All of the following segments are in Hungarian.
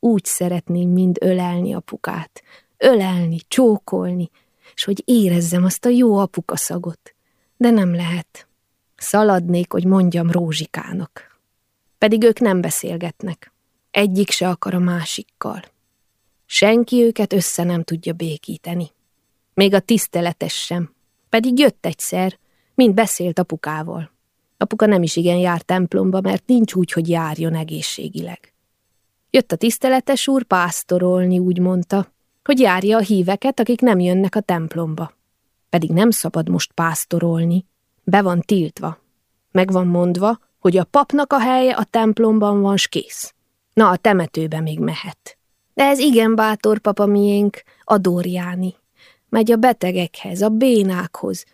úgy szeretném mind ölelni apukát, ölelni, csókolni, és hogy érezzem azt a jó apukaszagot. De nem lehet. Szaladnék, hogy mondjam Rózsikának. Pedig ők nem beszélgetnek. Egyik se akar a másikkal. Senki őket össze nem tudja békíteni. Még a tiszteletes sem. Pedig jött egyszer, mind beszélt apukával. Apuka nem is igen jár templomba, mert nincs úgy, hogy járjon egészségileg. Jött a tiszteletes úr pásztorolni, úgy mondta, hogy járja a híveket, akik nem jönnek a templomba. Pedig nem szabad most pásztorolni, be van tiltva. Meg van mondva, hogy a papnak a helye a templomban van, s kész. Na, a temetőbe még mehet. De ez igen bátor papa miénk, a Dóriáni. Megy a betegekhez, a bénákhoz,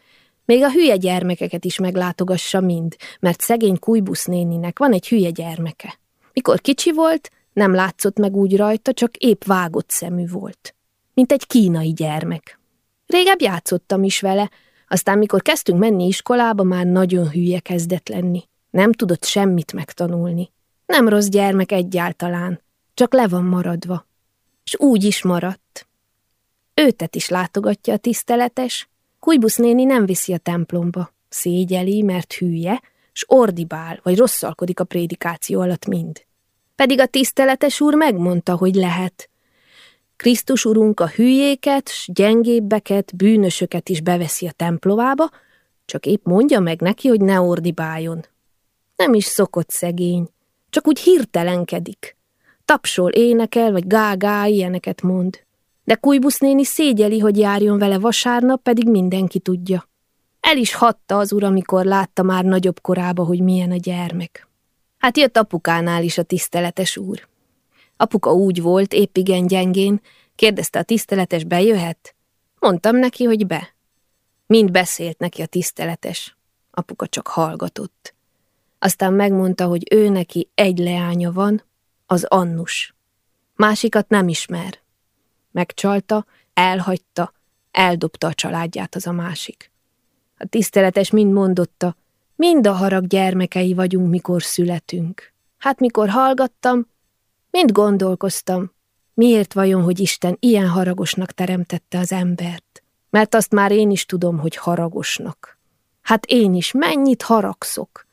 még a hülye gyermekeket is meglátogassa mind, mert szegény Kujbusz néninek van egy hülye gyermeke. Mikor kicsi volt, nem látszott meg úgy rajta, csak épp vágott szemű volt. Mint egy kínai gyermek. Régebb játszottam is vele, aztán mikor kezdtünk menni iskolába, már nagyon hülye kezdett lenni. Nem tudott semmit megtanulni. Nem rossz gyermek egyáltalán, csak le van maradva. És úgy is maradt. Őtet is látogatja a tiszteletes, Kujbusz néni nem viszi a templomba. Szégyeli, mert hülye, s ordibál, vagy rosszalkodik a prédikáció alatt mind. Pedig a tiszteletes úr megmondta, hogy lehet. Krisztus urunk a hülyéket, s gyengébbeket, bűnösöket is beveszi a templomába, csak épp mondja meg neki, hogy ne ordibáljon. Nem is szokott szegény, csak úgy hirtelenkedik. Tapsol, énekel, vagy gágá, ilyeneket mond. De Kujbusz néni szégyeli, hogy járjon vele vasárnap, pedig mindenki tudja. El is hatta az ura, amikor látta már nagyobb korába, hogy milyen a gyermek. Hát jött apukánál is a tiszteletes úr. Apuka úgy volt, épp igen gyengén, kérdezte a tiszteletes, bejöhet? Mondtam neki, hogy be. Mind beszélt neki a tiszteletes. Apuka csak hallgatott. Aztán megmondta, hogy ő neki egy leánya van, az Annus. Másikat nem ismer. Megcsalta, elhagyta, eldobta a családját az a másik. A tiszteletes mind mondotta, mind a harag gyermekei vagyunk, mikor születünk. Hát mikor hallgattam, mind gondolkoztam, miért vajon, hogy Isten ilyen haragosnak teremtette az embert? Mert azt már én is tudom, hogy haragosnak. Hát én is mennyit haragszok.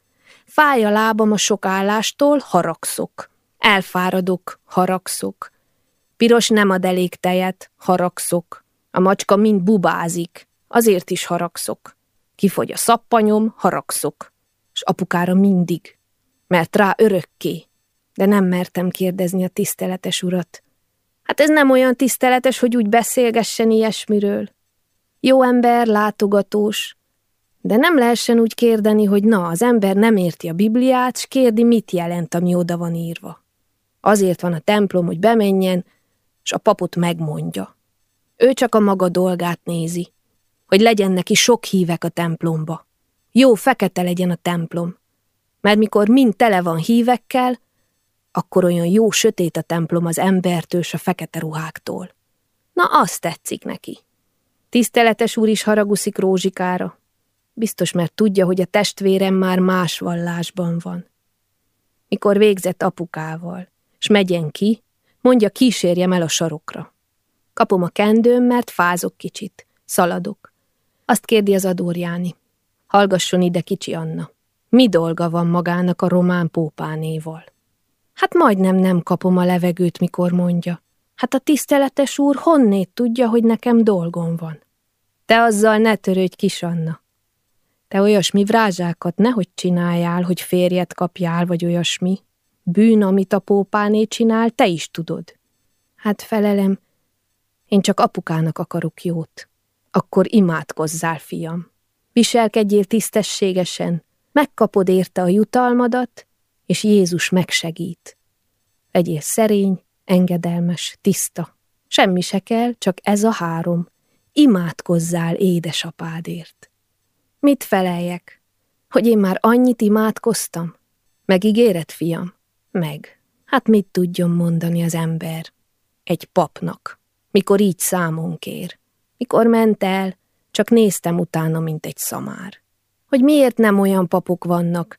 Fáj a lábam a sok állástól, haragszok. Elfáradok, haragszok. Piros nem ad elég tejet, haragszok. A macska mind bubázik, azért is haragszok. Kifogy a szappanyom, haragszok. S apukára mindig, mert rá örökké. De nem mertem kérdezni a tiszteletes urat. Hát ez nem olyan tiszteletes, hogy úgy beszélgessen ilyesmiről. Jó ember, látogatós, de nem lehessen úgy kérdeni, hogy na, az ember nem érti a Bibliát, s kérdi, mit jelent, ami oda van írva. Azért van a templom, hogy bemenjen, és a papot megmondja. Ő csak a maga dolgát nézi, hogy legyen neki sok hívek a templomba. Jó fekete legyen a templom, mert mikor mind tele van hívekkel, akkor olyan jó sötét a templom az embertől a fekete ruháktól. Na, azt tetszik neki. Tiszteletes úr is haraguszik Rózsikára. Biztos, mert tudja, hogy a testvérem már más vallásban van. Mikor végzett apukával, s megyen ki, Mondja, kísérjem el a sarokra. Kapom a kendőm, mert fázok kicsit. Szaladok. Azt kérdi az adórjáni. Hallgasson ide kicsi Anna. Mi dolga van magának a román pópánéval? Hát majdnem nem kapom a levegőt, mikor mondja. Hát a tiszteletes úr honnét tudja, hogy nekem dolgom van? Te azzal ne törődj, kis Anna. Te olyasmi vrázsákat nehogy csináljál, hogy férjet kapjál, vagy olyasmi. Bűn, amit a pópáné csinál, te is tudod. Hát felelem, én csak apukának akarok jót. Akkor imádkozzál, fiam. Viselkedjél tisztességesen, megkapod érte a jutalmadat, és Jézus megsegít. Legyél szerény, engedelmes, tiszta. Semmi se kell, csak ez a három. Imádkozzál édesapádért. Mit feleljek? Hogy én már annyit imádkoztam? Megígéred, fiam? Meg. Hát mit tudjon mondani az ember? Egy papnak. Mikor így számon kér. Mikor ment el, csak néztem utána, mint egy szamár. Hogy miért nem olyan papok vannak,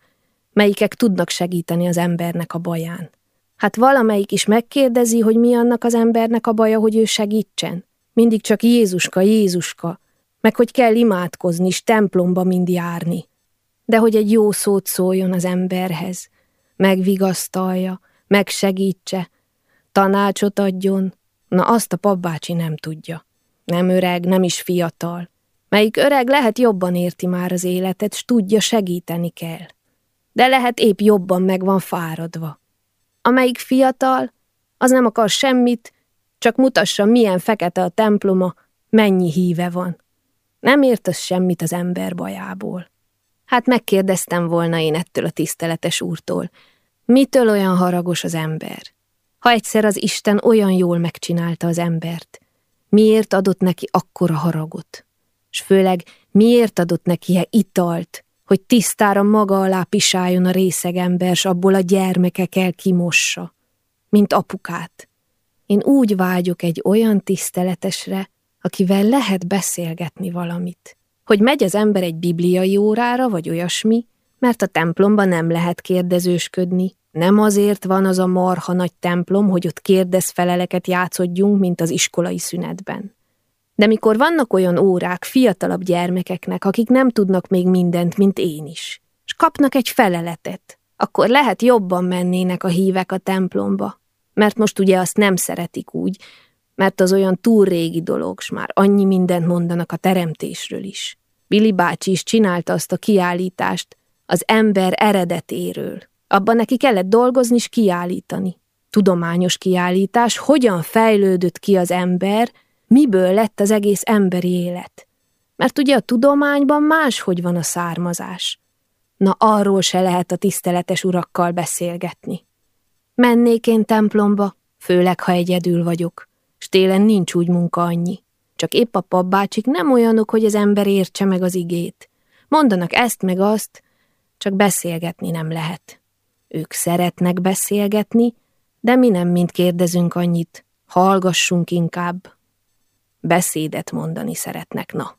melyikek tudnak segíteni az embernek a baján. Hát valamelyik is megkérdezi, hogy mi annak az embernek a baja, hogy ő segítsen. Mindig csak Jézuska, Jézuska, meg hogy kell imádkozni, és templomba mind járni. De hogy egy jó szót szóljon az emberhez, megvigasztalja, megsegítse, tanácsot adjon, na azt a papbácsi nem tudja. Nem öreg, nem is fiatal. Melyik öreg lehet jobban érti már az életet, s tudja, segíteni kell. De lehet épp jobban meg van fáradva. Amelyik fiatal, az nem akar semmit, csak mutassa, milyen fekete a temploma, mennyi híve van. Nem ért az semmit az ember bajából. Hát megkérdeztem volna én ettől a tiszteletes úrtól, mitől olyan haragos az ember? Ha egyszer az Isten olyan jól megcsinálta az embert, miért adott neki akkora haragot? S főleg miért adott neki -e italt, hogy tisztára maga alá pisáljon a részeg ember, s abból a gyermekekkel kimossa, mint apukát. Én úgy vágyok egy olyan tiszteletesre, akivel lehet beszélgetni valamit. Hogy megy az ember egy bibliai órára, vagy olyasmi, mert a templomban nem lehet kérdezősködni. Nem azért van az a marha nagy templom, hogy ott kérdezfeleleket játszodjunk, mint az iskolai szünetben. De mikor vannak olyan órák fiatalabb gyermekeknek, akik nem tudnak még mindent, mint én is, és kapnak egy feleletet, akkor lehet jobban mennének a hívek a templomba. Mert most ugye azt nem szeretik úgy, mert az olyan túl régi dolog, s már annyi mindent mondanak a teremtésről is. Billy bácsi is csinálta azt a kiállítást az ember eredetéről. Abban neki kellett dolgozni és kiállítani. Tudományos kiállítás, hogyan fejlődött ki az ember, miből lett az egész emberi élet. Mert ugye a tudományban máshogy van a származás. Na arról se lehet a tiszteletes urakkal beszélgetni. Mennék én templomba, főleg ha egyedül vagyok, s télen nincs úgy munka annyi. Csak épp a papbácsik nem olyanok, hogy az ember értse meg az igét. Mondanak ezt meg azt, csak beszélgetni nem lehet. Ők szeretnek beszélgetni, de mi nem mind kérdezünk annyit, hallgassunk inkább. Beszédet mondani szeretnek, na.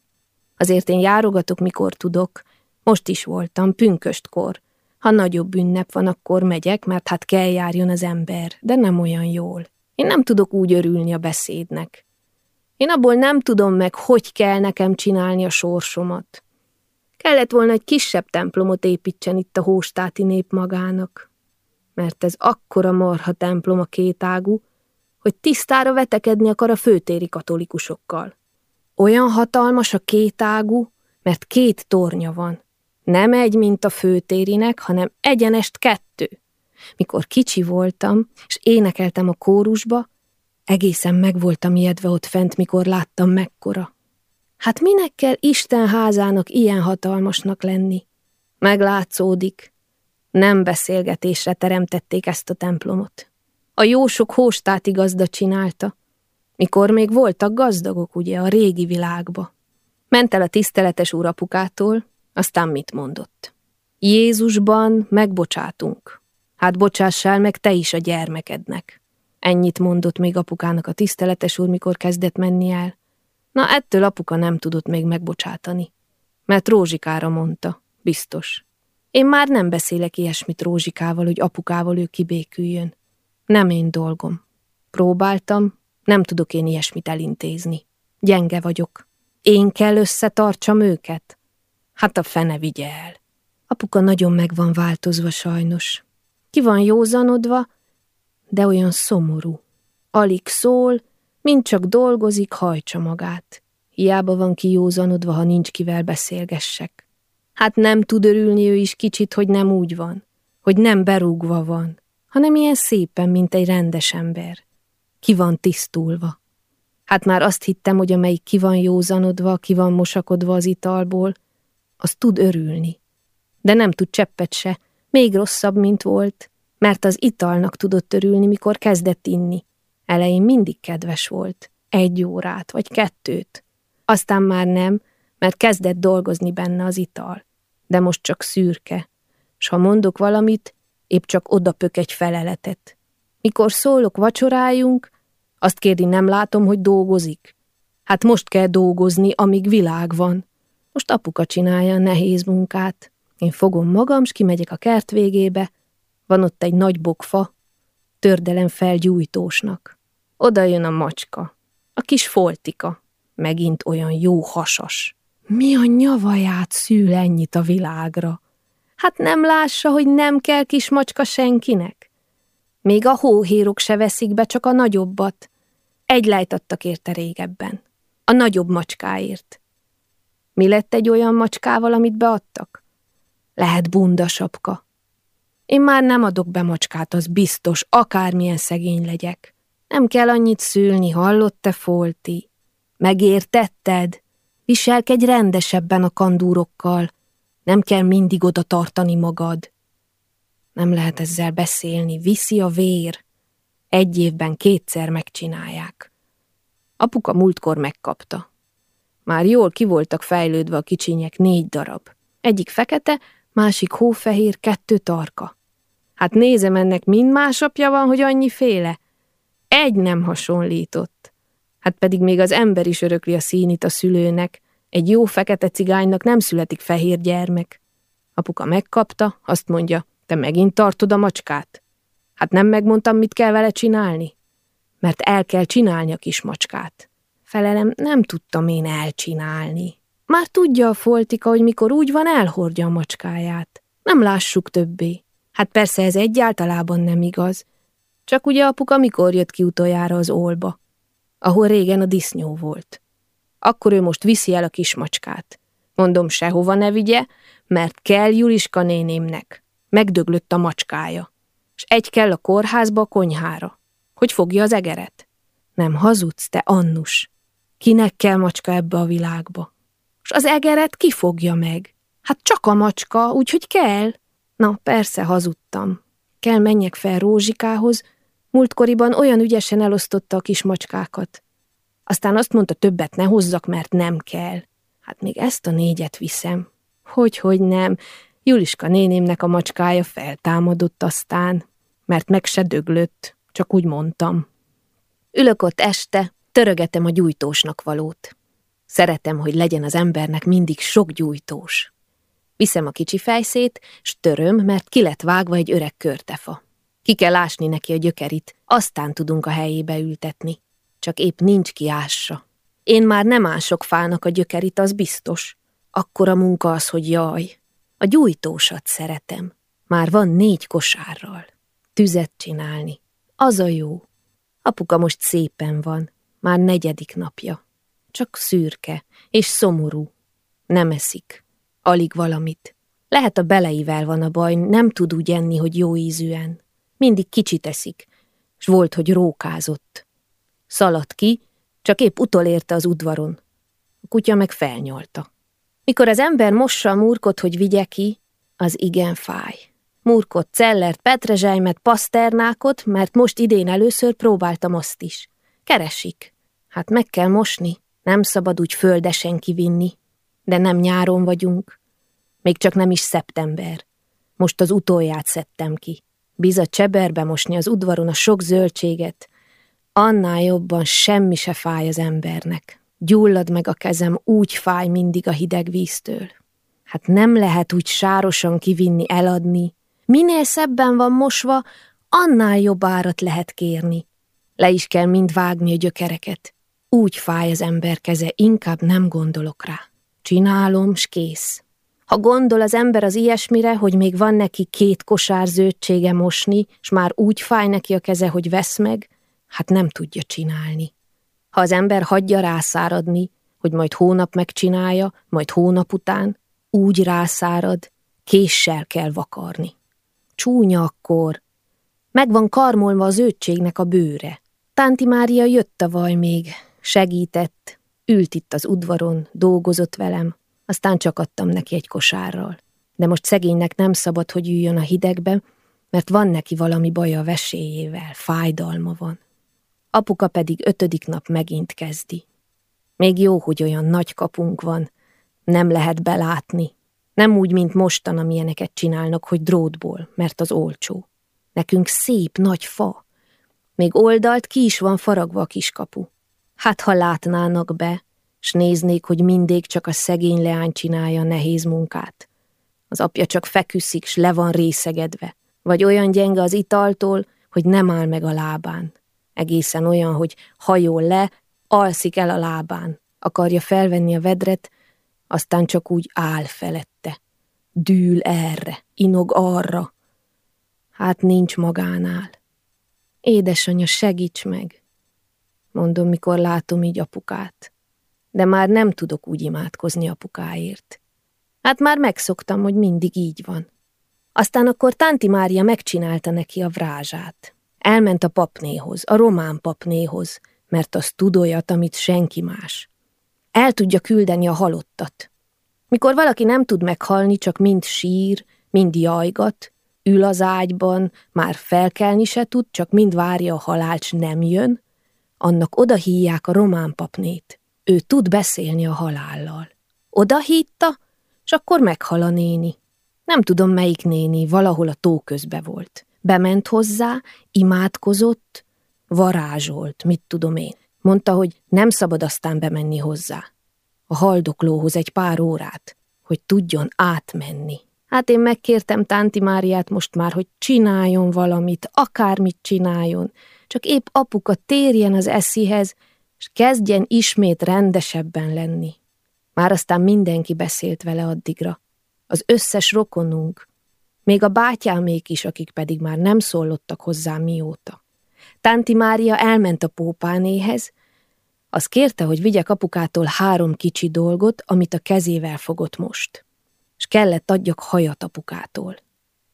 Azért én járogatok, mikor tudok. Most is voltam, pünköstkor. Ha nagyobb ünnep van, akkor megyek, mert hát kell járjon az ember, de nem olyan jól. Én nem tudok úgy örülni a beszédnek. Én abból nem tudom meg, hogy kell nekem csinálni a sorsomat. Kellett volna egy kisebb templomot építsen itt a hóstáti nép magának. Mert ez akkora marha templom a kétágú, hogy tisztára vetekedni akar a főtéri katolikusokkal. Olyan hatalmas a kétágú, mert két tornya van. Nem egy, mint a főtérinek, hanem egyenest kettő. Mikor kicsi voltam, és énekeltem a kórusba, egészen meg voltam ijedve ott fent, mikor láttam mekkora. Hát minek kell Isten házának ilyen hatalmasnak lenni? Meglátszódik, nem beszélgetésre teremtették ezt a templomot. A jósok hóstáti gazda csinálta, mikor még voltak gazdagok, ugye, a régi világba. Ment el a tiszteletes úrapukától, aztán mit mondott? Jézusban megbocsátunk. Hát bocsássál meg te is a gyermekednek. Ennyit mondott még apukának a tiszteletes úr, mikor kezdett menni el. Na, ettől apuka nem tudott még megbocsátani. Mert Rózsikára mondta, biztos. Én már nem beszélek ilyesmit Rózsikával, hogy apukával ő kibéküljön. Nem én dolgom. Próbáltam, nem tudok én ilyesmit elintézni. Gyenge vagyok. Én kell összetartsam őket? Hát a fene vigye el. Apuka nagyon meg van változva sajnos. Ki van józanodva, de olyan szomorú. Alig szól, mind csak dolgozik, hajtsa magát. Hiába van kijózanodva, ha nincs kivel beszélgessek. Hát nem tud örülni ő is kicsit, hogy nem úgy van, hogy nem berúgva van, hanem ilyen szépen, mint egy rendes ember. Ki van tisztulva. Hát már azt hittem, hogy amelyik ki van józanodva, ki van mosakodva az italból, az tud örülni. De nem tud cseppet se, még rosszabb, mint volt, mert az italnak tudott örülni, mikor kezdett inni. Elején mindig kedves volt, egy órát vagy kettőt. Aztán már nem, mert kezdett dolgozni benne az ital. De most csak szürke, s ha mondok valamit, épp csak odapök egy feleletet. Mikor szólok, vacsorájunk, azt kérdi, nem látom, hogy dolgozik. Hát most kell dolgozni, amíg világ van. Most apuka csinálja a nehéz munkát. Én fogom magam, s kimegyek a kert végébe. Van ott egy nagy bokfa. tördelem fel gyújtósnak. Oda jön a macska, a kis foltika, megint olyan jó hasas. Mi a nyavaját szül ennyit a világra? Hát nem lássa, hogy nem kell kis macska senkinek? Még a hóhérok se veszik be, csak a nagyobbat. Egy lejtattak érte régebben. A nagyobb macskáért. Mi lett egy olyan macskával, amit beadtak? Lehet bunda sapka. Én már nem adok be macskát, az biztos, akármilyen szegény legyek. Nem kell annyit szülni, hallott te folti? Megértetted? Viselkedj rendesebben a kandúrokkal. Nem kell mindig oda tartani magad. Nem lehet ezzel beszélni, viszi a vér. Egy évben kétszer megcsinálják. Apuka múltkor megkapta. Már jól ki voltak fejlődve a kicsinyek négy darab. Egyik fekete, másik hófehér, kettő tarka. Hát nézem, ennek mind másapja van, hogy annyi féle. Egy nem hasonlított. Hát pedig még az ember is örökli a színit a szülőnek. Egy jó fekete cigánynak nem születik fehér gyermek. Apuka megkapta, azt mondja, te megint tartod a macskát? Hát nem megmondtam, mit kell vele csinálni? Mert el kell csinálni a kis macskát. Felelem, nem tudtam én elcsinálni. Már tudja a foltika, hogy mikor úgy van, elhordja a macskáját. Nem lássuk többé. Hát persze ez egyáltalában nem igaz. Csak ugye apuka mikor jött ki utoljára az olba, ahol régen a disznyó volt. Akkor ő most viszi el a kismacskát. Mondom, sehova ne vigye, mert kell Juliska nénémnek. Megdöglött a macskája. És egy kell a kórházba a konyhára. Hogy fogja az egeret? Nem hazudsz, te Annus. Kinek kell macska ebbe a világba? És az egeret ki fogja meg? Hát csak a macska, úgyhogy kell. Na, persze hazudtam. Kell menjek fel Rózsikához, múltkoriban olyan ügyesen elosztotta a kis macskákat. Aztán azt mondta, többet ne hozzak, mert nem kell. Hát még ezt a négyet viszem. Hogy-hogy nem, Juliska nénémnek a macskája feltámadott aztán, mert meg se döglött, csak úgy mondtam. Ülök ott este, törögetem a gyújtósnak valót. Szeretem, hogy legyen az embernek mindig sok gyújtós. Viszem a kicsi fejszét, s töröm, mert ki lett vágva egy öreg körtefa. Ki kell ásni neki a gyökerit, aztán tudunk a helyébe ültetni. Csak épp nincs kiássa. Én már nem ások fának a gyökerit, az biztos. Akkor a munka az, hogy jaj. A gyújtósat szeretem. Már van négy kosárral. Tüzet csinálni. Az a jó. Apuka most szépen van. Már negyedik napja. Csak szürke és szomorú. Nem eszik. Alig valamit. Lehet a beleivel van a baj, nem tud úgy enni, hogy jó ízűen. Mindig kicsit eszik, s volt, hogy rókázott. Szaladt ki, csak épp utolérte az udvaron. A kutya meg felnyolta. Mikor az ember mossa a murkot, hogy vigye ki, az igen fáj. Murkot, cellert, petrezselymet, paszternákot, mert most idén először próbáltam azt is. Keresik. Hát meg kell mosni, nem szabad úgy földesen kivinni. De nem nyáron vagyunk. Még csak nem is szeptember. Most az utolját szedtem ki. Biza cseberbe mosni az udvaron a sok zöldséget. Annál jobban semmi se fáj az embernek. Gyullad meg a kezem, úgy fáj mindig a hideg víztől. Hát nem lehet úgy sárosan kivinni, eladni. Minél szebben van mosva, annál jobb árat lehet kérni. Le is kell mind vágni a gyökereket. Úgy fáj az ember keze, inkább nem gondolok rá. Csinálom, s kész. Ha gondol az ember az ilyesmire, hogy még van neki két kosár zöldsége mosni, s már úgy fáj neki a keze, hogy vesz meg, hát nem tudja csinálni. Ha az ember hagyja rászáradni, hogy majd hónap megcsinálja, majd hónap után, úgy rászárad, késsel kell vakarni. Csúnya akkor. Meg van karmolva az zöldségnek a bőre. Tánti Mária jött a vaj még, segített, ült itt az udvaron, dolgozott velem, aztán csak adtam neki egy kosárral. De most szegénynek nem szabad, hogy üljön a hidegbe, mert van neki valami baja a veséjével, fájdalma van. Apuka pedig ötödik nap megint kezdi. Még jó, hogy olyan nagy kapunk van, nem lehet belátni. Nem úgy, mint mostan, amilyeneket csinálnak, hogy drótból, mert az olcsó. Nekünk szép, nagy fa. Még oldalt ki is van faragva a kiskapu. Hát, ha látnának be, s néznék, hogy mindig csak a szegény leány csinálja a nehéz munkát. Az apja csak feküszik, s le van részegedve. Vagy olyan gyenge az italtól, hogy nem áll meg a lábán. Egészen olyan, hogy hajol le, alszik el a lábán, akarja felvenni a vedret, aztán csak úgy áll felette. Dűl erre, inog arra. Hát nincs magánál. Édesanyja, segíts meg! Mondom, mikor látom így apukát. De már nem tudok úgy imádkozni apukáért. Hát már megszoktam, hogy mindig így van. Aztán akkor Tanti Mária megcsinálta neki a vrázsát. Elment a papnéhoz, a román papnéhoz, mert az tud olyat, amit senki más. El tudja küldeni a halottat. Mikor valaki nem tud meghalni, csak mind sír, mind jajgat, ül az ágyban, már felkelni se tud, csak mind várja a halált, nem jön, annak oda hívják a román papnét. Ő tud beszélni a halállal. Oda hítta, és akkor meghal a néni. Nem tudom, melyik néni, valahol a tó közbe volt. Bement hozzá, imádkozott, varázsolt, mit tudom én. Mondta, hogy nem szabad aztán bemenni hozzá. A haldoklóhoz egy pár órát, hogy tudjon átmenni. Hát én megkértem Tánti Máriát most már, hogy csináljon valamit, akármit csináljon, csak épp apuka térjen az eszihez, és kezdjen ismét rendesebben lenni. Már aztán mindenki beszélt vele addigra. Az összes rokonunk, még a bátyámék is, akik pedig már nem szólottak hozzá mióta. Tánti Mária elment a pópánéhez, az kérte, hogy vigyek apukától három kicsi dolgot, amit a kezével fogott most. És kellett adjak hajat apukától.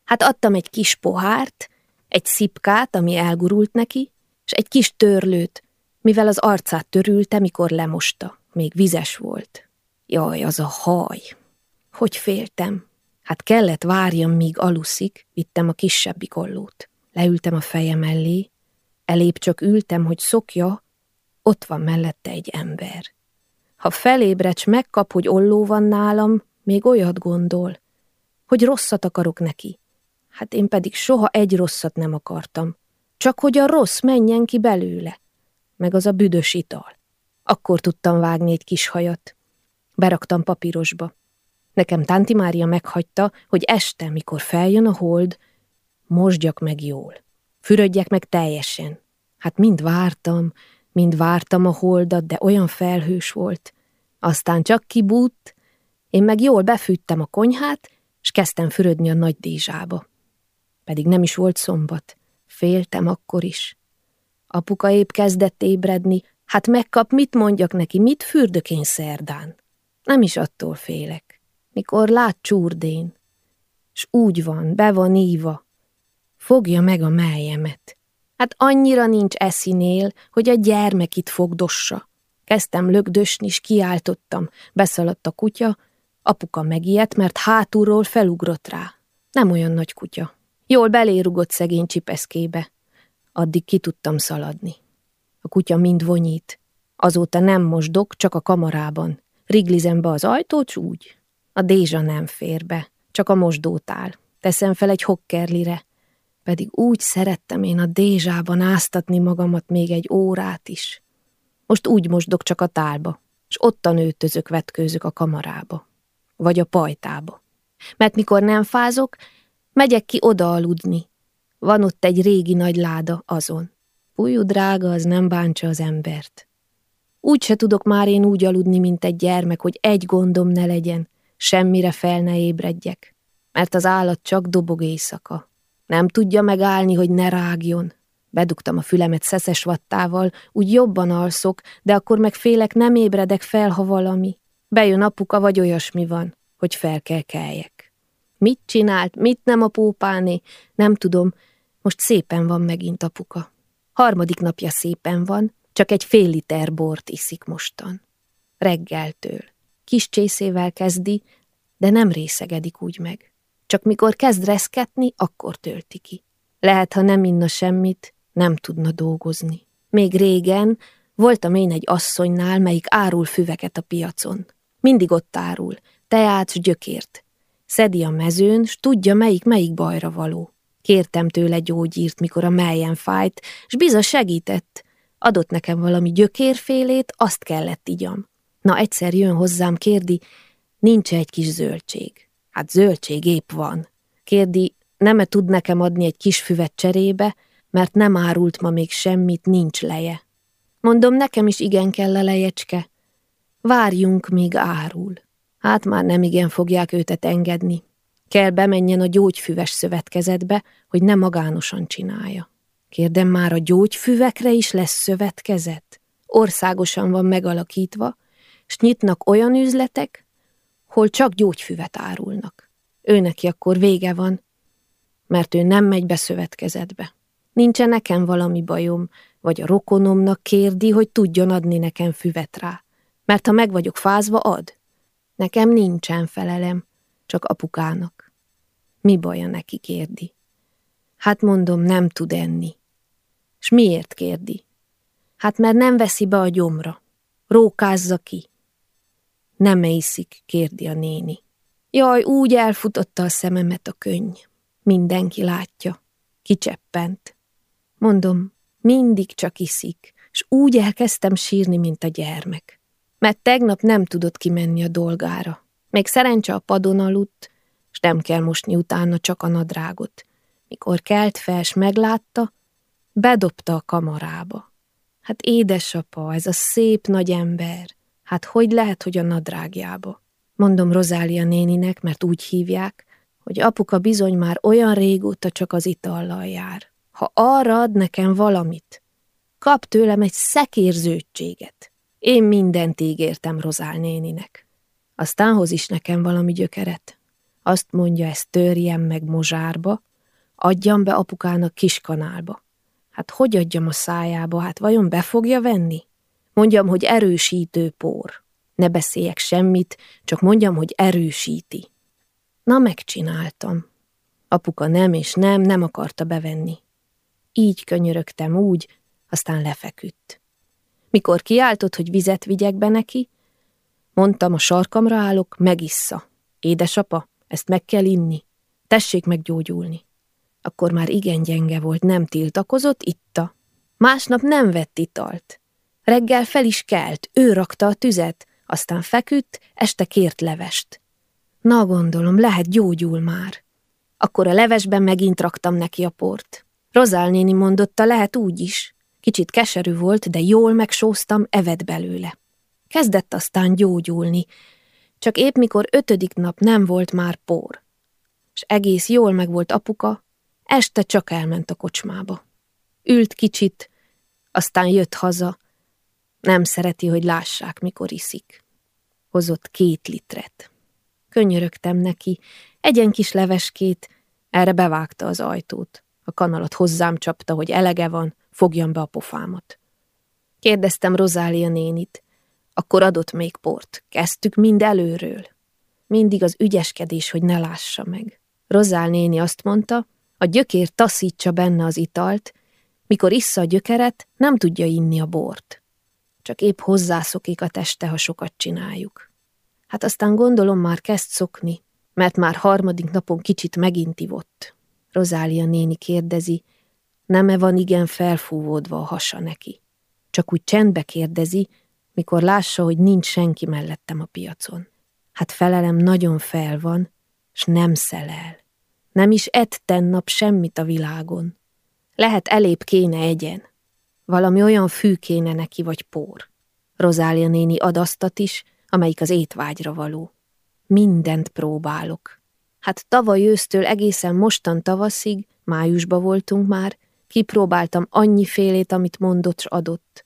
Hát adtam egy kis pohárt, egy szipkát, ami elgurult neki, és egy kis törlőt, mivel az arcát törülte, mikor lemosta. Még vizes volt. Jaj, az a haj! Hogy féltem! Hát kellett várjam, míg aluszik, vittem a kisebbik ollót. Leültem a feje mellé, elébb csak ültem, hogy szokja, ott van mellette egy ember. Ha felébrecs megkap, hogy olló van nálam, még olyat gondol, hogy rosszat akarok neki. Hát én pedig soha egy rosszat nem akartam. Csak hogy a rossz menjen ki belőle. Meg az a büdös ital. Akkor tudtam vágni egy kis hajat. Beraktam papírosba. Nekem Tanti Mária meghagyta, hogy este, mikor feljön a hold, mosdjak meg jól. Fürödjek meg teljesen. Hát mind vártam, mind vártam a holdat, de olyan felhős volt. Aztán csak kibútt, én meg jól befűttem a konyhát, és kezdtem fürödni a nagy dézsába. Pedig nem is volt szombat. Féltem akkor is. Apuka épp kezdett ébredni, hát megkap, mit mondjak neki, mit fürdök én szerdán. Nem is attól félek. Mikor lát csúrdén, s úgy van, be van íva, fogja meg a melyemet. Hát annyira nincs eszinél, hogy a gyermek itt fogdossa. Kezdtem lögdösni, és kiáltottam. Beszaladt a kutya, apuka megijedt, mert hátulról felugrott rá. Nem olyan nagy kutya. Jól belérugott szegény csipeszkébe. Addig ki tudtam szaladni. A kutya mind vonyít. Azóta nem mosdok, csak a kamarában. Riglizem be az ajtót, úgy. A dézsa nem fér be, csak a mosdót áll. Teszem fel egy hokkerlire. Pedig úgy szerettem én a dézsában áztatni magamat még egy órát is. Most úgy mosdok csak a tálba, és ottan őtözök, vetkőzök a kamarába. Vagy a pajtába. Mert mikor nem fázok, megyek ki oda aludni. Van ott egy régi nagy láda azon. Fújú drága, az nem bántsa az embert. Úgy se tudok már én úgy aludni, mint egy gyermek, hogy egy gondom ne legyen, semmire fel ne ébredjek, mert az állat csak dobog éjszaka. Nem tudja megállni, hogy ne rágjon. Bedugtam a fülemet szeszes vattával, úgy jobban alszok, de akkor meg félek nem ébredek fel, ha valami. Bejön apuka, vagy olyasmi van, hogy fel kell keljek. Mit csinált, mit nem a pópáné, nem tudom, most szépen van megint apuka. Harmadik napja szépen van, csak egy fél liter bort iszik mostan. Reggeltől. Kis csészével kezdi, de nem részegedik úgy meg. Csak mikor kezd reszketni, akkor tölti ki. Lehet, ha nem inna semmit, nem tudna dolgozni. Még régen voltam én egy asszonynál, melyik árul füveket a piacon. Mindig ott árul, teát s gyökért. Szedi a mezőn, s tudja, melyik melyik bajra való. Kértem tőle gyógyírt, mikor a melyen fájt, s biza segített. Adott nekem valami gyökérfélét, azt kellett igyam. Na egyszer jön hozzám, kérdi, nincs -e egy kis zöldség. Hát zöldség épp van. Kérdi, nem-e tud nekem adni egy kis füvet cserébe, mert nem árult ma még semmit, nincs leje. Mondom, nekem is igen kell a lejecske. Várjunk, míg árul. Hát már nem igen fogják őtet engedni. Kell bemenjen a gyógyfüves szövetkezetbe, hogy ne magánosan csinálja. Kérdem már, a gyógyfüvekre is lesz szövetkezet? Országosan van megalakítva, s nyitnak olyan üzletek, hol csak gyógyfüvet árulnak. Ő neki akkor vége van, mert ő nem megy be szövetkezetbe. Nincsen nekem valami bajom, vagy a rokonomnak kérdi, hogy tudjon adni nekem füvet rá. Mert ha meg vagyok fázva, ad. Nekem nincsen felelem, csak apukának. Mi baja neki kérdi? Hát mondom, nem tud enni. S miért kérdi? Hát mert nem veszi be a gyomra. Rókázza ki. Nem iszik, kérdi a néni. Jaj, úgy elfutotta a szememet a könny. Mindenki látja. Kicseppent. Mondom, mindig csak iszik, és úgy elkezdtem sírni, mint a gyermek. Mert tegnap nem tudott kimenni a dolgára. Még szerencse a padon aludt, és nem kell mosni utána csak a nadrágot. Mikor kelt fel, s meglátta, bedobta a kamarába. Hát édesapa, ez a szép nagy ember, hát hogy lehet, hogy a nadrágjába? Mondom Rozália néninek, mert úgy hívják, hogy apuka bizony már olyan régóta csak az itallal jár. Ha arra ad nekem valamit, kap tőlem egy szekérződtséget. Én mindent ígértem Rozál néninek. Aztán hoz is nekem valami gyökeret. Azt mondja, ezt törjem meg mozsárba, adjam be apukának kiskanálba. Hát hogy adjam a szájába, hát vajon be fogja venni? Mondjam, hogy erősítő por. Ne beszéljek semmit, csak mondjam, hogy erősíti. Na, megcsináltam. Apuka nem és nem, nem akarta bevenni. Így könyörögtem úgy, aztán lefeküdt. Mikor kiáltott, hogy vizet vigyek be neki, mondtam, a sarkamra állok, megissza. Édesapa, ezt meg kell inni. Tessék meggyógyulni. Akkor már igen gyenge volt, nem tiltakozott, itta. Másnap nem vett italt. Reggel fel is kelt, ő rakta a tüzet, aztán feküdt, este kért levest. Na gondolom, lehet gyógyul már. Akkor a levesben megint raktam neki a port. Rozál néni mondotta, lehet úgy is. Kicsit keserű volt, de jól megsóztam, eved belőle. Kezdett aztán gyógyulni, csak épp mikor ötödik nap nem volt már por. És egész jól meg volt apuka, este csak elment a kocsmába. Ült kicsit, aztán jött haza. Nem szereti, hogy lássák, mikor iszik. Hozott két litret. Könyörögtem neki, egyen kis leveskét, erre bevágta az ajtót. A kanalat hozzám csapta, hogy elege van, fogjam be a pofámat. Kérdeztem Rozália nénit. Akkor adott még port. Kezdtük mind előről. Mindig az ügyeskedés, hogy ne lássa meg. Rozál néni azt mondta, a gyökér taszítsa benne az italt, mikor issza a gyökeret, nem tudja inni a bort. Csak épp hozzászokik a teste, ha sokat csináljuk. Hát aztán gondolom már kezd szokni, mert már harmadik napon kicsit megint ivott. Rozália néni kérdezi, nem-e van igen felfúvódva a hasa neki. Csak úgy csendbe kérdezi, mikor lássa, hogy nincs senki mellettem a piacon. Hát felelem nagyon fel van, s nem szelel. Nem is etten nap semmit a világon. Lehet elébb kéne egyen. Valami olyan fű kéne neki, vagy pór. Rozália néni adasztat is, amelyik az étvágyra való. Mindent próbálok. Hát tavaly ősztől egészen mostan tavaszig, májusba voltunk már, kipróbáltam annyi félét, amit mondott s adott.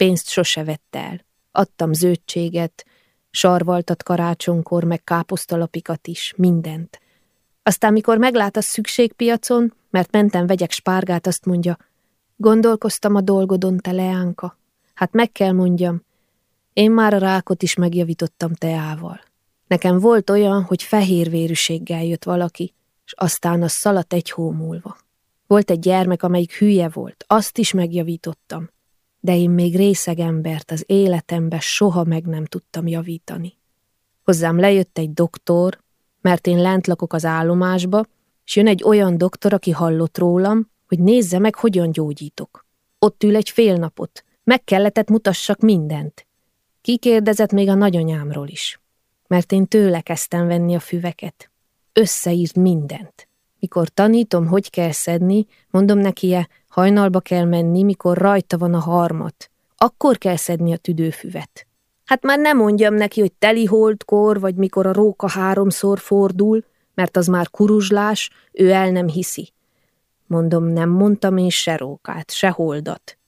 Pénzt sose vett el. Adtam zöldséget, sarvaltat karácsonykor, meg káposztalapikat is, mindent. Aztán, mikor meglát a szükségpiacon, mert mentem vegyek spárgát, azt mondja, gondolkoztam a dolgodon, te leánka. Hát meg kell mondjam, én már a rákot is megjavítottam teával. Nekem volt olyan, hogy fehérvérűséggel jött valaki, és aztán az szaladt egy hó múlva. Volt egy gyermek, amelyik hülye volt, azt is megjavítottam, de én még részeg embert az életembe soha meg nem tudtam javítani. Hozzám lejött egy doktor, mert én lent lakok az állomásba, és jön egy olyan doktor, aki hallott rólam, hogy nézze meg, hogyan gyógyítok. Ott ül egy fél napot, meg kelletett mutassak mindent. Kikérdezett még a nagyanyámról is mert én tőle kezdtem venni a füveket. Összeírt mindent. Mikor tanítom, hogy kell szedni, mondom neki -e, Hajnalba kell menni, mikor rajta van a harmat. Akkor kell szedni a tüdőfüvet. Hát már nem mondjam neki, hogy teli holdkor, vagy mikor a róka háromszor fordul, mert az már kuruzslás, ő el nem hiszi. Mondom, nem mondtam én se rókát, se holdat.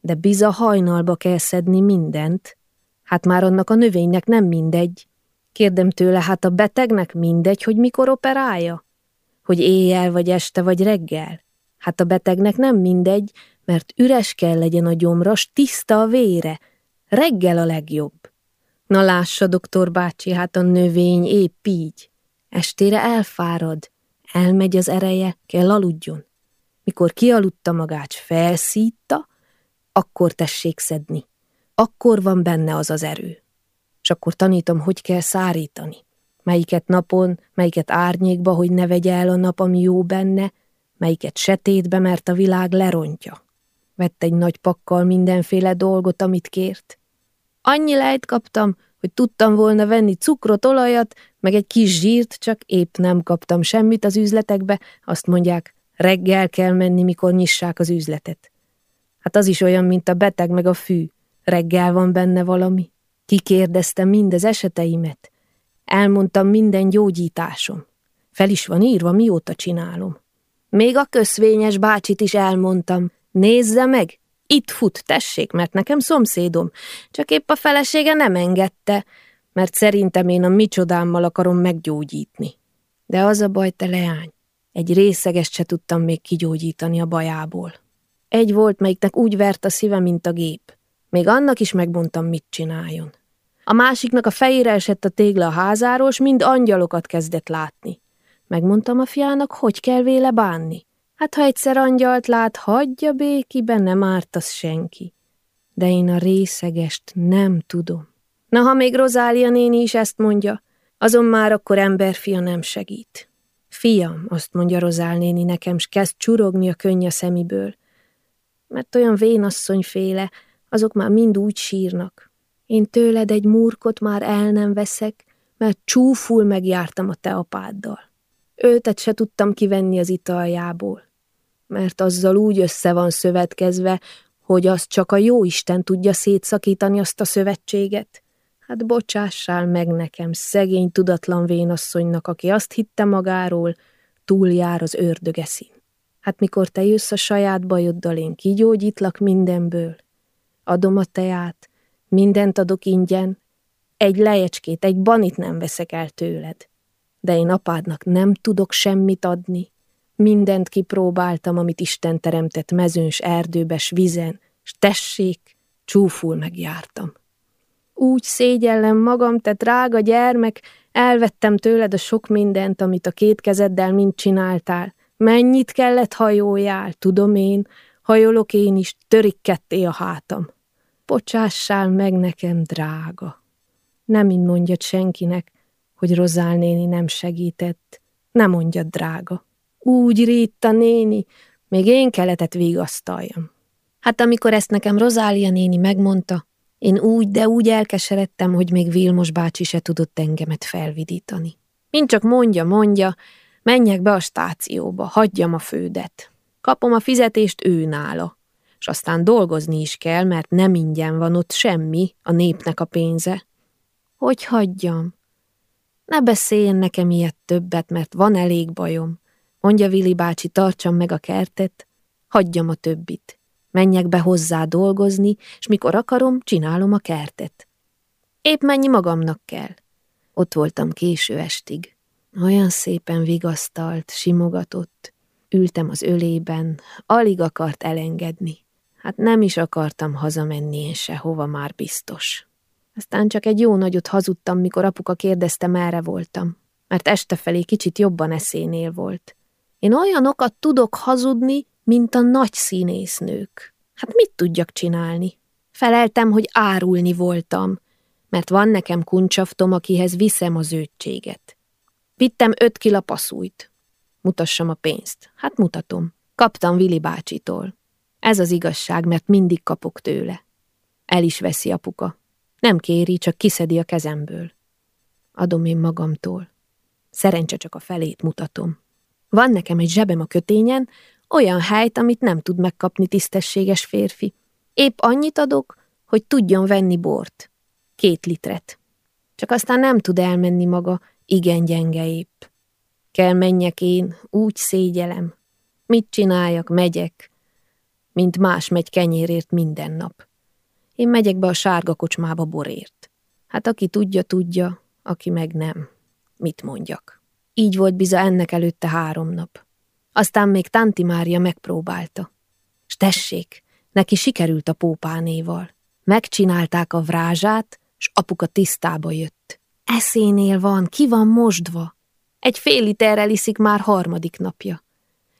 De biza hajnalba kell szedni mindent. Hát már annak a növénynek nem mindegy. Kérdem tőle, hát a betegnek mindegy, hogy mikor operálja? Hogy éjjel, vagy este, vagy reggel? Hát a betegnek nem mindegy, mert üres kell legyen a gyomras, tiszta a vére. Reggel a legjobb. Na lássa, doktor bácsi, hát a növény épp így. Estére elfárad, elmegy az ereje, kell aludjon. Mikor kialudta magát, felszítta, akkor tessék szedni. Akkor van benne az az erő. És akkor tanítom, hogy kell szárítani. Melyiket napon, melyiket árnyékba, hogy ne vegye el a nap, ami jó benne, melyiket setétbe, mert a világ lerontja. Vett egy nagy pakkal mindenféle dolgot, amit kért. Annyi lejt kaptam, hogy tudtam volna venni cukrot, olajat, meg egy kis zsírt, csak épp nem kaptam semmit az üzletekbe, azt mondják, reggel kell menni, mikor nyissák az üzletet. Hát az is olyan, mint a beteg meg a fű. Reggel van benne valami. Kikérdeztem mind az eseteimet. Elmondtam minden gyógyításom. Fel is van írva, mióta csinálom. Még a köszvényes bácsit is elmondtam. Nézze meg, itt fut, tessék, mert nekem szomszédom. Csak épp a felesége nem engedte, mert szerintem én a micsodámmal akarom meggyógyítni. De az a baj, te leány, egy részegest se tudtam még kigyógyítani a bajából. Egy volt, melyiknek úgy vert a szíve, mint a gép. Még annak is megmondtam, mit csináljon. A másiknak a fejére esett a tégla a házáról, s mind angyalokat kezdett látni. Megmondtam a fiának, hogy kell véle bánni. Hát, ha egyszer angyalt lát, hagyja békiben, nem árt az senki. De én a részegest nem tudom. Na, ha még Rozália néni is ezt mondja, azon már akkor emberfia nem segít. Fiam, azt mondja Rozál néni nekem, s kezd csurogni a könny a szemiből. Mert olyan vénasszonyféle, azok már mind úgy sírnak. Én tőled egy murkot már el nem veszek, mert csúful megjártam a te apáddal. Őtet se tudtam kivenni az italjából, mert azzal úgy össze van szövetkezve, hogy az csak a jó Isten tudja szétszakítani azt a szövetséget. Hát bocsássál meg nekem, szegény tudatlan vénasszonynak, aki azt hitte magáról, túljár az ördögeszín. Hát mikor te jössz a saját bajoddal, én kigyógyítlak mindenből. Adom a teát, mindent adok ingyen, egy lejecskét, egy banit nem veszek el tőled. De én apádnak nem tudok semmit adni. Mindent kipróbáltam, amit Isten teremtett mezőns erdőbes vizen, s tessék, csúful megjártam. Úgy szégyellem magam, te drága gyermek, elvettem tőled a sok mindent, amit a két kezeddel mind csináltál. Mennyit kellett hajójál, tudom én, hajolok én is, törik ketté a hátam. Bocsássál meg nekem, drága. Nem így mondjad senkinek, hogy Rozál néni nem segített. Nem mondjad, drága. Úgy Rita néni, még én keletett vigasztaljam. Hát amikor ezt nekem Rozália néni megmondta, én úgy, de úgy elkeseredtem, hogy még Vilmos bácsi se tudott engemet felvidítani. Mint csak mondja, mondja, menjek be a stációba, hagyjam a fődet. Kapom a fizetést ő nála. És aztán dolgozni is kell, mert nem ingyen van ott semmi, a népnek a pénze. Hogy hagyjam? Ne beszéljen nekem ilyet többet, mert van elég bajom. Mondja Vili bácsi, tartsam meg a kertet, hagyjam a többit. Menjek be hozzá dolgozni, és mikor akarom, csinálom a kertet. Épp mennyi magamnak kell. Ott voltam késő estig. Olyan szépen vigasztalt, simogatott. Ültem az ölében, alig akart elengedni. Hát nem is akartam hazamenni én sehova már biztos. Aztán csak egy jó nagyot hazudtam, mikor apuka kérdezte, merre voltam, mert este felé kicsit jobban eszénél volt. Én olyanokat tudok hazudni, mint a nagy színésznők. Hát mit tudjak csinálni? Feleltem, hogy árulni voltam, mert van nekem kuncsaftom, akihez viszem az őtséget. Vittem öt kilapaszújt. Mutassam a pénzt. Hát mutatom. Kaptam Vili bácsitól. Ez az igazság, mert mindig kapok tőle. El is veszi apuka. Nem kéri, csak kiszedi a kezemből. Adom én magamtól. Szerencse csak a felét mutatom. Van nekem egy zsebem a kötényen, Olyan helyt, amit nem tud megkapni tisztességes férfi. Épp annyit adok, hogy tudjon venni bort. Két litret. Csak aztán nem tud elmenni maga, igen gyenge épp. Kell menjek én, úgy szégyelem. Mit csináljak, megyek, mint más megy kenyérért minden nap. Én megyek be a sárga kocsmába borért. Hát aki tudja, tudja, aki meg nem. Mit mondjak? Így volt biza ennek előtte három nap. Aztán még Tanti Mária megpróbálta. S tessék, neki sikerült a pópánéval. Megcsinálták a vrázsát, s apuka tisztába jött. Eszénél van, ki van mosdva. Egy fél literrel iszik már harmadik napja.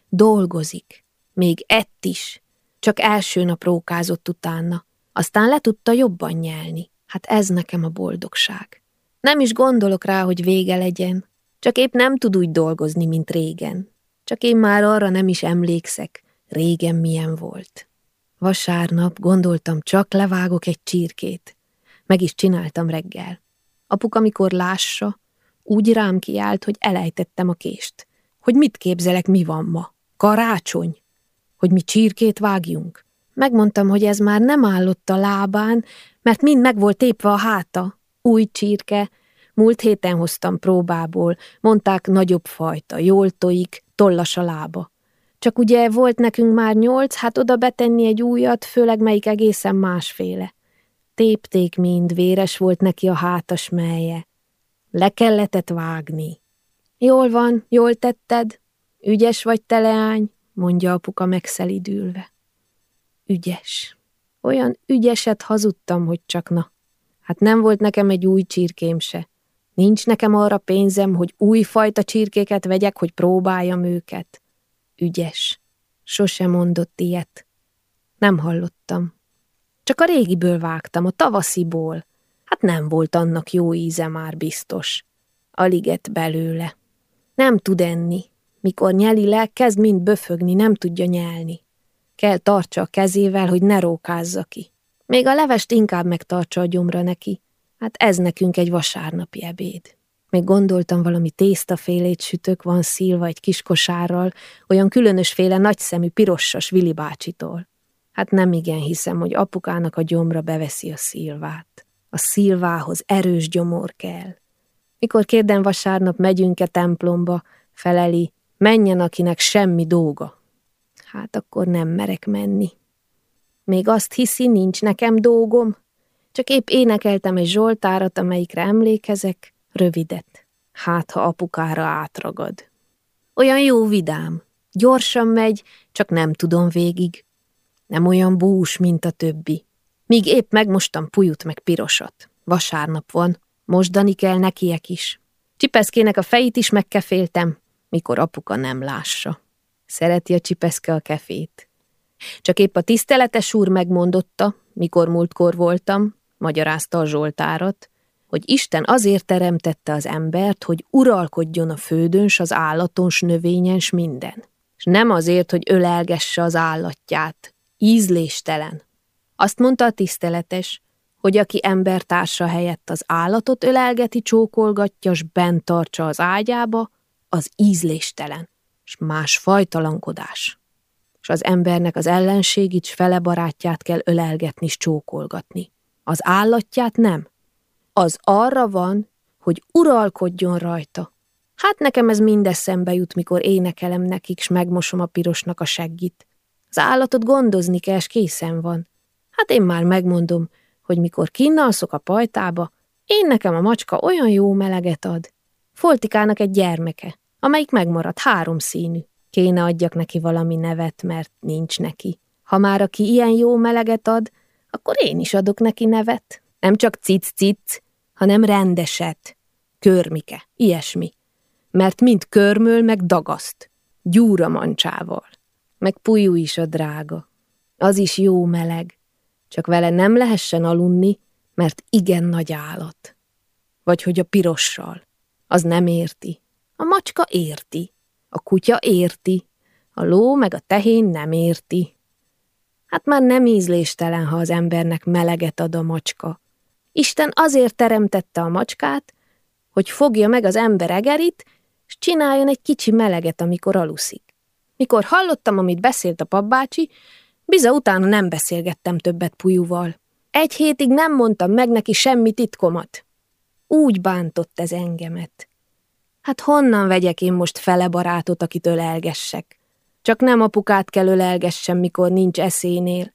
Dolgozik. Még ett is. Csak első nap rókázott utána. Aztán le tudta jobban nyelni. Hát ez nekem a boldogság. Nem is gondolok rá, hogy vége legyen. Csak épp nem tud úgy dolgozni, mint régen. Csak én már arra nem is emlékszek, régen milyen volt. Vasárnap gondoltam, csak levágok egy csirkét. Meg is csináltam reggel. Apuk, amikor lássa, úgy rám kiált, hogy elejtettem a kést. Hogy mit képzelek, mi van ma? Karácsony? Hogy mi csirkét vágjunk? Megmondtam, hogy ez már nem állott a lábán, mert mind meg volt tépve a háta. Új csirke, múlt héten hoztam próbából, mondták nagyobb fajta, jól tojik, tollas a lába. Csak ugye volt nekünk már nyolc, hát oda betenni egy újat, főleg melyik egészen másféle. Tépték mind, véres volt neki a hátas melje. Le kelletett vágni. Jól van, jól tetted. Ügyes vagy te, leány, mondja apuka megszelidülve. Ügyes. Olyan ügyeset hazudtam, hogy csak na. Hát nem volt nekem egy új csirkém se. Nincs nekem arra pénzem, hogy újfajta csirkéket vegyek, hogy próbáljam őket. Ügyes. Sose mondott ilyet. Nem hallottam. Csak a régiből vágtam, a tavasziból. Hát nem volt annak jó íze már biztos. Aliget belőle. Nem tud enni. Mikor nyeli le, kezd mind böfögni, nem tudja nyelni. Kell tartsa a kezével, hogy ne rókázza ki. Még a levest inkább megtartsa a gyomra neki. Hát ez nekünk egy vasárnapi ebéd. Még gondoltam, valami tésztafélét sütök van szílva egy kis kosárral, olyan különösféle nagyszemű pirossas Vili bácsitól. Hát nem igen hiszem, hogy apukának a gyomra beveszi a szilvát. A szilvához erős gyomor kell. Mikor kérdem vasárnap megyünk-e templomba, feleli, menjen, akinek semmi dolga. Hát akkor nem merek menni. Még azt hiszi, nincs nekem dolgom? Csak épp énekeltem egy zsoltárat, amelyikre emlékezek, rövidet. Hát, ha apukára átragad. Olyan jó vidám. Gyorsan megy, csak nem tudom végig. Nem olyan bús, mint a többi. Míg épp megmostam pujut meg pirosat. Vasárnap van, mosdani kell nekiek is. Csipeszkének a fejét is megkeféltem, mikor apuka nem lássa. Szereti a csipeszke a kefét. Csak épp a tiszteletes úr megmondotta, mikor múltkor voltam, magyarázta a Zsoltárat, hogy Isten azért teremtette az embert, hogy uralkodjon a földön, s az állaton, s növényen, s minden. És nem azért, hogy ölelgesse az állatját. Ízléstelen. Azt mondta a tiszteletes, hogy aki embertársa helyett az állatot ölelgeti, csókolgatja, s bent tartsa az ágyába, az ízléstelen, s más fajtalankodás. És az embernek az ellenségit, s fele barátját kell ölelgetni, s csókolgatni. Az állatját nem. Az arra van, hogy uralkodjon rajta. Hát nekem ez szembe jut, mikor énekelem nekik, s megmosom a pirosnak a seggit. Az állatot gondozni kell, s készen van. Hát én már megmondom, hogy mikor kinnalszok a pajtába, én nekem a macska olyan jó meleget ad. Foltikának egy gyermeke, amelyik megmaradt három színű. Kéne adjak neki valami nevet, mert nincs neki. Ha már aki ilyen jó meleget ad, akkor én is adok neki nevet. Nem csak cic-cic, hanem rendeset. Körmike, ilyesmi. Mert mind körmöl, meg dagaszt. Gyúra mancsával. Meg pujú is a drága. Az is jó meleg. Csak vele nem lehessen alunni, mert igen nagy állat. Vagy hogy a pirossal. Az nem érti. A macska érti. A kutya érti. A ló meg a tehén nem érti. Hát már nem ízléstelen, ha az embernek meleget ad a macska. Isten azért teremtette a macskát, hogy fogja meg az ember egerit, és csináljon egy kicsi meleget, amikor aluszik. Mikor hallottam, amit beszélt a papbácsi, biza utána nem beszélgettem többet Pujúval. Egy hétig nem mondtam meg neki semmi titkomat. Úgy bántott ez engemet. Hát honnan vegyek én most fele barátot, akit ölelgessek? Csak nem apukát kell ölelgessem, mikor nincs eszénél,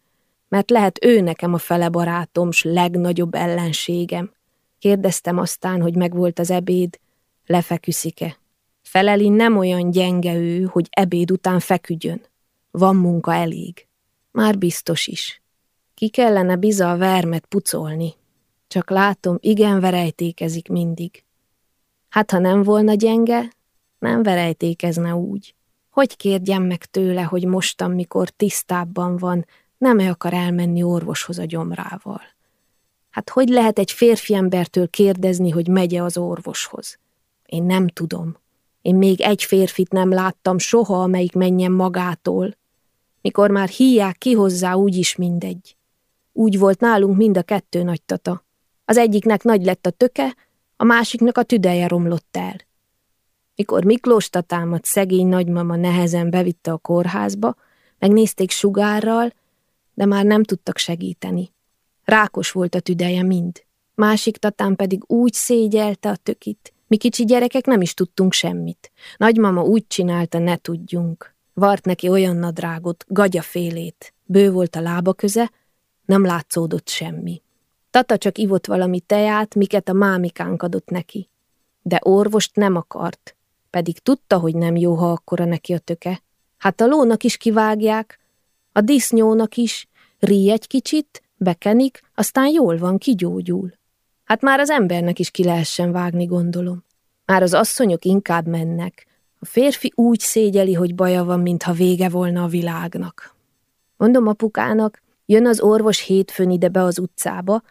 mert lehet ő nekem a fele barátom, s legnagyobb ellenségem. Kérdeztem aztán, hogy megvolt az ebéd, lefeküszike. Feleli nem olyan gyenge ő, hogy ebéd után feküdjön. Van munka elég. Már biztos is. Ki kellene biza a vermet pucolni. Csak látom, igen verejtékezik mindig. Hát, ha nem volna gyenge, nem verejtékezne úgy. Hogy kérdjem meg tőle, hogy mostan, mikor tisztábban van, nem-e akar elmenni orvoshoz a gyomrával? Hát hogy lehet egy férfi embertől kérdezni, hogy megye az orvoshoz? Én nem tudom. Én még egy férfit nem láttam soha, amelyik menjen magától. Mikor már híják ki hozzá, úgyis mindegy. Úgy volt nálunk mind a kettő nagytata. Az egyiknek nagy lett a töke, a másiknak a tüdeje romlott el. Mikor Miklós tatámat szegény nagymama nehezen bevitte a kórházba, megnézték sugárral, de már nem tudtak segíteni. Rákos volt a tüdeje mind. Másik tatám pedig úgy szégyelte a tökit. Mi kicsi gyerekek nem is tudtunk semmit. Nagymama úgy csinálta, ne tudjunk. Vart neki olyan nadrágot, gagyafélét. Bő volt a lába köze, nem látszódott semmi. Tata csak ivott valami teját, miket a mámikánk adott neki. De orvost nem akart, pedig tudta, hogy nem jó, ha akkora neki a töke. Hát a lónak is kivágják, a disznyónak is, rí egy kicsit, bekenik, aztán jól van, kigyógyul. Hát már az embernek is ki lehessen vágni, gondolom. Már az asszonyok inkább mennek. A férfi úgy szégyeli, hogy baja van, mintha vége volna a világnak. Mondom apukának, jön az orvos hétfőn ide be az utcába,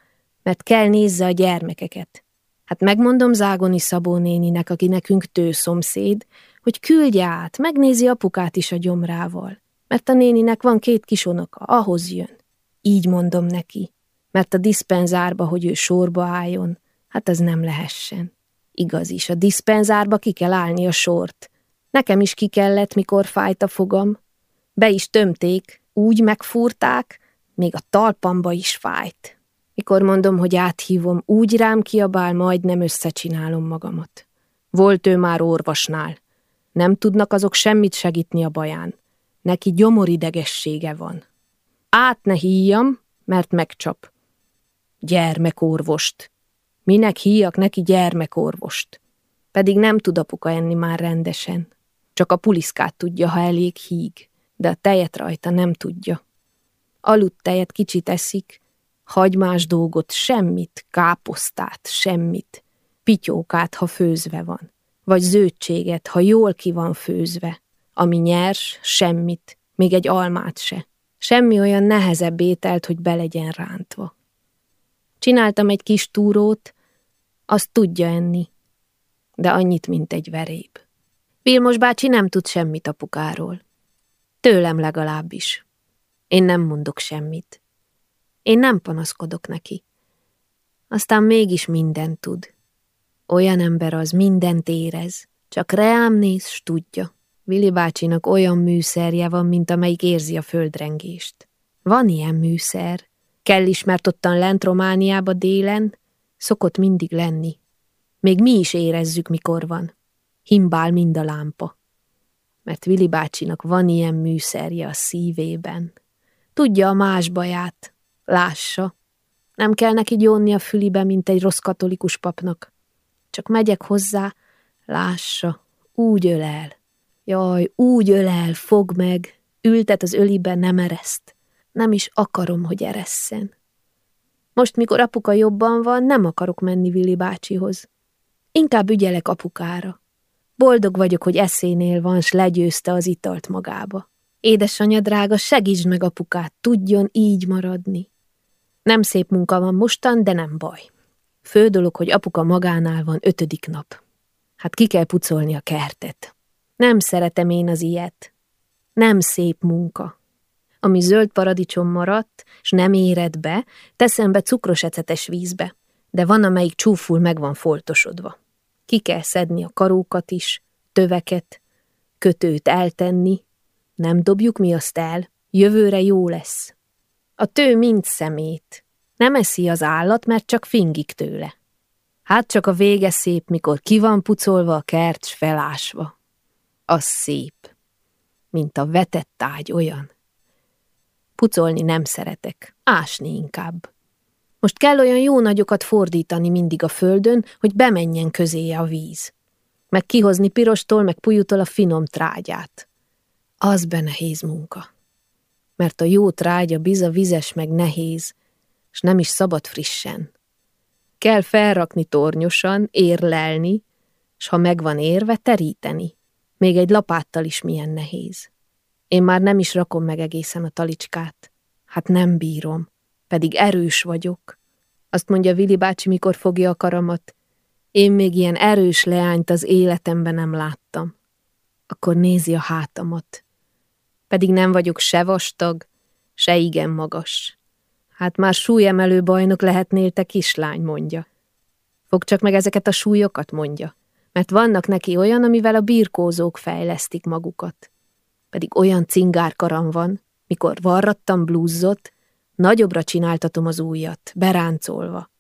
mert kell nézze a gyermekeket. Hát megmondom Zágoni Szabó néninek, aki nekünk tő szomszéd, hogy küldje át, megnézi apukát is a gyomrával, mert a néninek van két kis unoka, ahhoz jön. Így mondom neki, mert a diszpenzárba, hogy ő sorba álljon, hát az nem lehessen. Igaz is, a diszpenzárba ki kell állni a sort. Nekem is ki kellett, mikor fájt a fogam. Be is tömték, úgy megfúrták, még a talpamba is fájt. Mikor mondom, hogy áthívom, úgy rám kiabál, majd nem összecsinálom magamat. Volt ő már orvosnál. Nem tudnak azok semmit segítni a baján. Neki gyomoridegessége van. Át ne híjam, mert megcsap. Gyermekorvost. Minek híjak neki gyermekorvost? Pedig nem tud apuka enni már rendesen. Csak a puliszkát tudja, ha elég híg, de a tejet rajta nem tudja. Aludt tejet kicsit eszik, hagymás dolgot, semmit, káposztát, semmit, pityókát, ha főzve van, vagy zöldséget, ha jól ki van főzve, ami nyers, semmit, még egy almát se. Semmi olyan nehezebb ételt, hogy be legyen rántva. Csináltam egy kis túrót, azt tudja enni, de annyit, mint egy veréb. Vilmos bácsi nem tud semmit apukáról. Tőlem legalábbis. Én nem mondok semmit. Én nem panaszkodok neki. Aztán mégis mindent tud. Olyan ember az mindent érez, csak reám néz, s tudja. Vili bácsinak olyan műszerje van, mint amelyik érzi a földrengést. Van ilyen műszer. Kell ismertottan lent Romániába délen, szokott mindig lenni. Még mi is érezzük, mikor van. Himbál mind a lámpa. Mert Vili bácsinak van ilyen műszerje a szívében. Tudja a más baját, Lássa, nem kell neki gyónni a fülibe, mint egy rossz katolikus papnak. Csak megyek hozzá, lássa, úgy ölel. Jaj, úgy ölel, fog meg, ültet az ölibe, nem ereszt. Nem is akarom, hogy eresszen. Most, mikor apuka jobban van, nem akarok menni Vili bácsihoz. Inkább ügyelek apukára. Boldog vagyok, hogy eszénél van, s legyőzte az italt magába. Édesanyja drága, segítsd meg apukát, tudjon így maradni. Nem szép munka van mostan, de nem baj. Fő dolog, hogy apuka magánál van ötödik nap. Hát ki kell pucolni a kertet. Nem szeretem én az ilyet. Nem szép munka. Ami zöld paradicsom maradt, s nem éred be, teszem be cukros ecetes vízbe, de van, amelyik csúful meg van foltosodva. Ki kell szedni a karókat is, töveket, kötőt eltenni, Nem dobjuk mi azt el, jövőre jó lesz. A tő mind szemét. Nem eszi az állat, mert csak fingik tőle. Hát csak a vége szép, mikor ki van pucolva a kert, s felásva. Az szép, mint a vetett ágy olyan. Pucolni nem szeretek, ásni inkább. Most kell olyan jó nagyokat fordítani mindig a földön, hogy bemenjen közéje a víz. Meg kihozni pirostól, meg pujutól a finom trágyát. Az be nehéz munka. Mert a jó trágya biza vizes meg nehéz, és nem is szabad frissen. Kell felrakni tornyosan, érlelni, s ha megvan érve, teríteni. Még egy lapáttal is milyen nehéz. Én már nem is rakom meg egészen a talicskát. Hát nem bírom, pedig erős vagyok. Azt mondja Vili bácsi, mikor fogja a karamat. Én még ilyen erős leányt az életemben nem láttam. Akkor nézi a hátamat. Pedig nem vagyok se vastag, se igen magas. Hát már súlyemelő bajnok lehetnél te kislány, mondja. Fog csak meg ezeket a súlyokat, mondja. Mert vannak neki olyan, amivel a birkózók fejlesztik magukat. Pedig olyan cingárkaram van, mikor varrattam blúzzot, nagyobbra csináltatom az újat, beráncolva,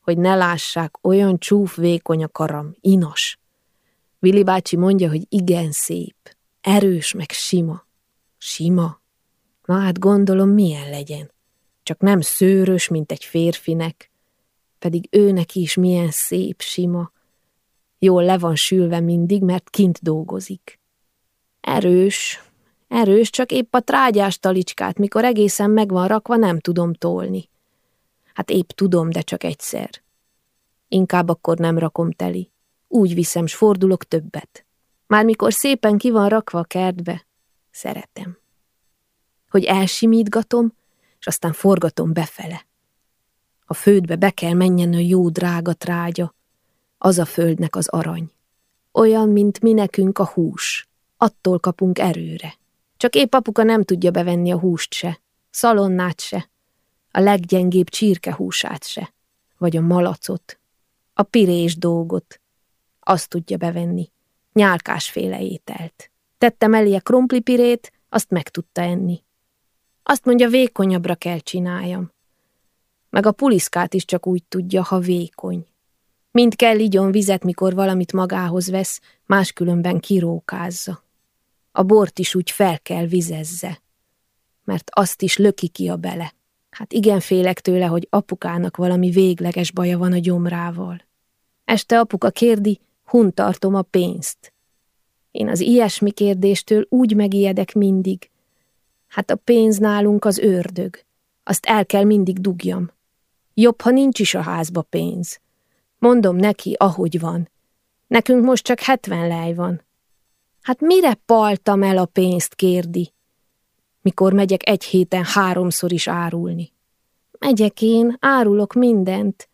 hogy ne lássák, olyan csúf vékony a karam, inos. Vili bácsi mondja, hogy igen szép, erős meg sima. Sima? Na hát gondolom, milyen legyen csak nem szőrös, mint egy férfinek, pedig őnek is milyen szép, sima. Jól le van sülve mindig, mert kint dolgozik. Erős, erős, csak épp a trágyás talicskát, mikor egészen meg van rakva, nem tudom tolni. Hát épp tudom, de csak egyszer. Inkább akkor nem rakom teli. Úgy viszem, s fordulok többet. Már mikor szépen ki van rakva a kertbe, szeretem. Hogy elsimítgatom, és aztán forgatom befele. A földbe be kell menjen a jó drága trágya, az a földnek az arany. Olyan, mint mi nekünk a hús. Attól kapunk erőre. Csak épp apuka nem tudja bevenni a húst se, szalonnát se, a leggyengébb csirkehúsát se, vagy a malacot, a pirés dolgot. Azt tudja bevenni, nyálkásféle ételt. Tettem elé a krumplipirét, azt meg tudta enni. Azt mondja, vékonyabbra kell csináljam. Meg a puliszkát is csak úgy tudja, ha vékony. Mind kell igyon vizet, mikor valamit magához vesz, máskülönben kirókázza. A bort is úgy fel kell vizezze, mert azt is löki ki a bele. Hát igen félek tőle, hogy apukának valami végleges baja van a gyomrával. Este apuka kérdi, hun tartom a pénzt. Én az ilyesmi kérdéstől úgy megijedek mindig, Hát a pénz nálunk az ördög. Azt el kell mindig dugjam. Jobb, ha nincs is a házba pénz. Mondom neki, ahogy van. Nekünk most csak hetven lej van. Hát mire paltam el a pénzt, kérdi? Mikor megyek egy héten háromszor is árulni. Megyek én, árulok mindent.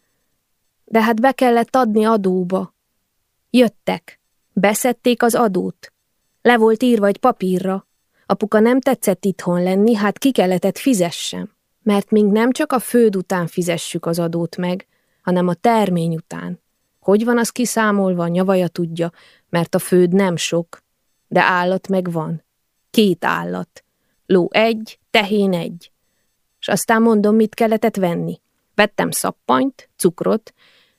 De hát be kellett adni adóba. Jöttek. Beszedték az adót. Le volt írva egy papírra. Apuka nem tetszett itthon lenni, hát ki kellett fizessem. Mert mink nem csak a föld után fizessük az adót meg, hanem a termény után. Hogy van az kiszámolva, nyavaja tudja, mert a föld nem sok, de állat meg van. Két állat. Ló egy, tehén egy. És aztán mondom, mit kellett venni. Vettem szappanyt, cukrot,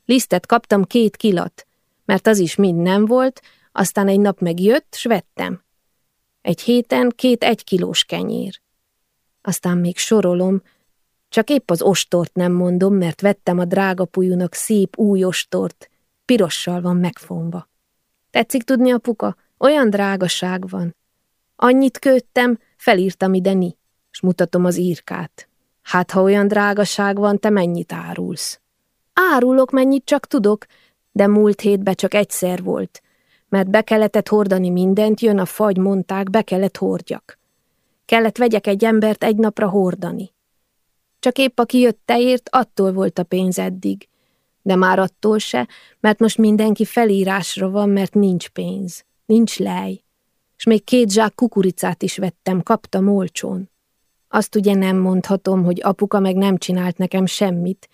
lisztet kaptam két kilat, mert az is mind nem volt, aztán egy nap megjött, s vettem. Egy héten két egykilós kenyér. Aztán még sorolom, csak épp az ostort nem mondom, mert vettem a drága pujunak szép új ostort, pirossal van megfonva. Tetszik tudni, apuka, olyan drágaság van. Annyit köttem, felírtam ide ni, és mutatom az írkát. Hát, ha olyan drágaság van, te mennyit árulsz? Árulok, mennyit csak tudok, de múlt hétben csak egyszer volt, mert be kellett hordani mindent, jön a fagy, mondták, be kellett hordjak. Kellett vegyek egy embert egy napra hordani. Csak épp aki jött teért, attól volt a pénz eddig. De már attól se, mert most mindenki felírásra van, mert nincs pénz, nincs lej. És még két zsák kukoricát is vettem, kaptam olcsón. Azt ugye nem mondhatom, hogy apuka meg nem csinált nekem semmit,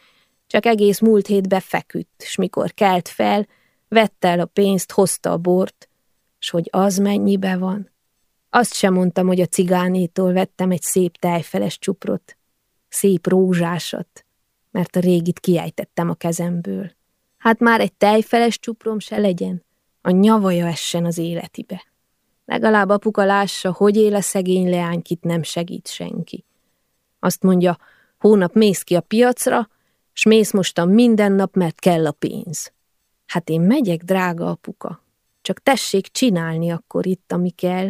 csak egész múlt hét befeküdt, s mikor kelt fel, Vette el a pénzt, hozta a bort, s hogy az mennyibe van. Azt sem mondtam, hogy a cigánétól vettem egy szép tejfeles csuprot, szép rózsásat, mert a régit kiejtettem a kezemből. Hát már egy tejfeles csuprom se legyen, a nyavaja essen az életibe. Legalább apuka lássa, hogy él a szegény leánykit nem segít senki. Azt mondja, hónap mész ki a piacra, s mész mostan minden nap, mert kell a pénz. Hát én megyek, drága apuka. Csak tessék csinálni akkor itt, ami kell.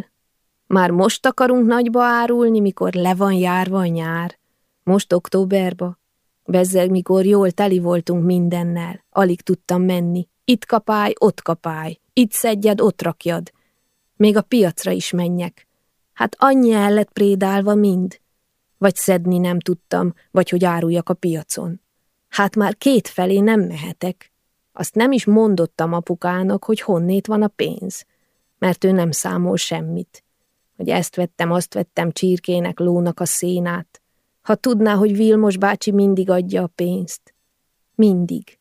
Már most akarunk nagyba árulni, mikor le van járva a nyár. Most októberba. Bezzeg, mikor jól teli voltunk mindennel. Alig tudtam menni. Itt kapály, ott kapály. Itt szedjed, ott rakjad. Még a piacra is menjek. Hát annyi el lett prédálva mind. Vagy szedni nem tudtam, vagy hogy áruljak a piacon. Hát már két felé nem mehetek. Azt nem is mondottam apukának, hogy honnét van a pénz, mert ő nem számol semmit. Hogy ezt vettem, azt vettem csirkének, lónak a szénát. Ha tudná, hogy Vilmos bácsi mindig adja a pénzt. Mindig.